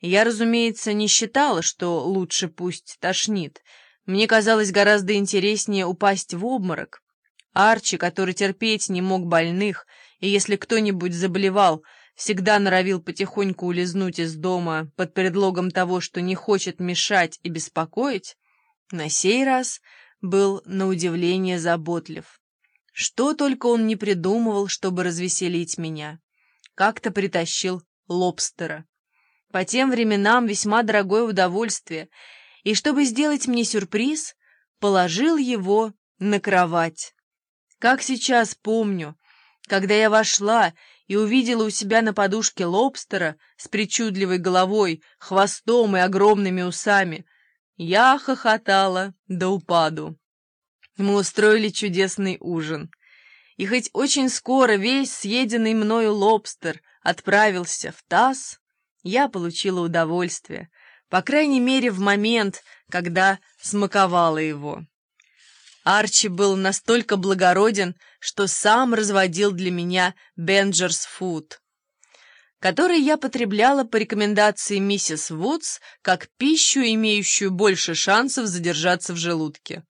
Я, разумеется, не считала, что лучше пусть тошнит. Мне казалось гораздо интереснее упасть в обморок. Арчи, который терпеть не мог больных, и если кто-нибудь заболевал, всегда норовил потихоньку улизнуть из дома под предлогом того, что не хочет мешать и беспокоить, на сей раз был на удивление заботлив. Что только он не придумывал, чтобы развеселить меня. Как-то притащил лобстера. По тем временам весьма дорогое удовольствие, и чтобы сделать мне сюрприз, положил его на кровать. Как сейчас помню, когда я вошла и увидела у себя на подушке лобстера с причудливой головой, хвостом и огромными усами, я хохотала до упаду. Мы устроили чудесный ужин. И хоть очень скоро весь съеденный мною лобстер отправился в таз, я получила удовольствие, по крайней мере в момент, когда смаковала его. Арчи был настолько благороден, что сам разводил для меня Бенджерс Фуд, который я потребляла по рекомендации миссис Вудс как пищу, имеющую больше шансов задержаться в желудке.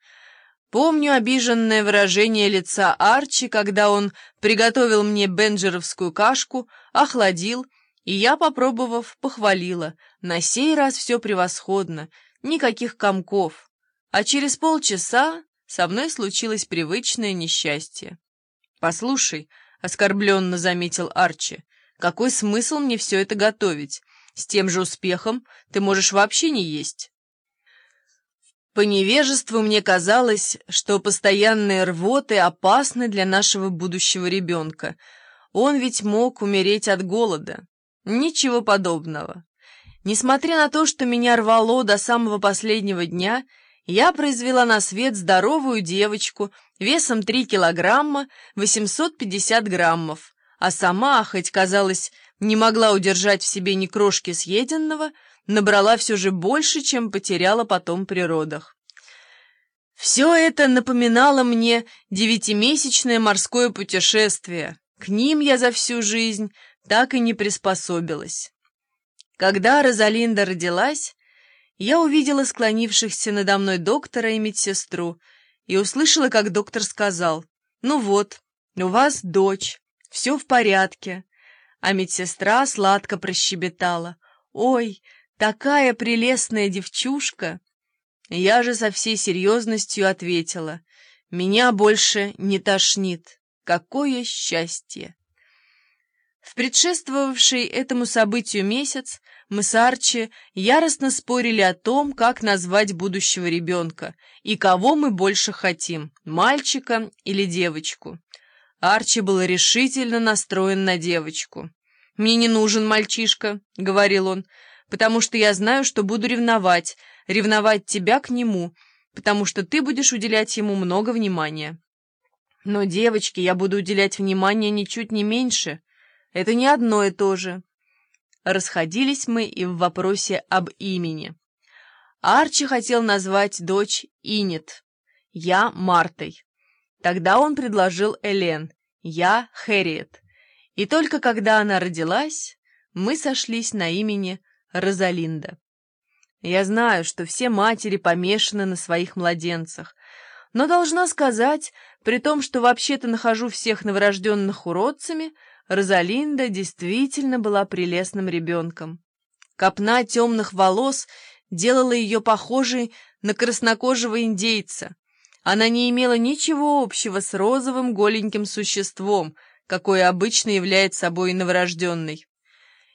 Помню обиженное выражение лица Арчи, когда он приготовил мне бенджеровскую кашку, охладил, и я, попробовав, похвалила. На сей раз все превосходно, никаких комков. А через полчаса со мной случилось привычное несчастье. «Послушай», — оскорбленно заметил Арчи, — «какой смысл мне все это готовить? С тем же успехом ты можешь вообще не есть». По невежеству мне казалось, что постоянные рвоты опасны для нашего будущего ребенка. Он ведь мог умереть от голода. Ничего подобного. Несмотря на то, что меня рвало до самого последнего дня, я произвела на свет здоровую девочку весом 3 килограмма 850 граммов, а сама, хоть, казалось, не могла удержать в себе ни крошки съеденного, набрала все же больше, чем потеряла потом при родах. Все это напоминало мне девятимесячное морское путешествие. К ним я за всю жизнь так и не приспособилась. Когда Розалинда родилась, я увидела склонившихся надо мной доктора и медсестру и услышала, как доктор сказал, «Ну вот, у вас дочь, все в порядке». А медсестра сладко прощебетала, «Ой, такая прелестная девчушка!» Я же со всей серьезностью ответила, «Меня больше не тошнит. Какое счастье!» В предшествовавший этому событию месяц мы с Арчи яростно спорили о том, как назвать будущего ребенка и кого мы больше хотим, мальчика или девочку. Арчи был решительно настроен на девочку. «Мне не нужен мальчишка», — говорил он, — «потому что я знаю, что буду ревновать, ревновать тебя к нему, потому что ты будешь уделять ему много внимания». «Но девочке я буду уделять внимание ничуть не меньше», это не одно и то же. Расходились мы и в вопросе об имени. Арчи хотел назвать дочь Инет, я Мартой. Тогда он предложил Элен, я Хэриет. И только когда она родилась, мы сошлись на имени Розалинда. Я знаю, что все матери помешаны на своих младенцах, но должна сказать, при том, что вообще-то нахожу всех новорожденных уродцами, Розалинда действительно была прелестным ребенком. Копна темных волос делала ее похожей на краснокожего индейца. Она не имела ничего общего с розовым голеньким существом, какое обычно является собой новорожденный.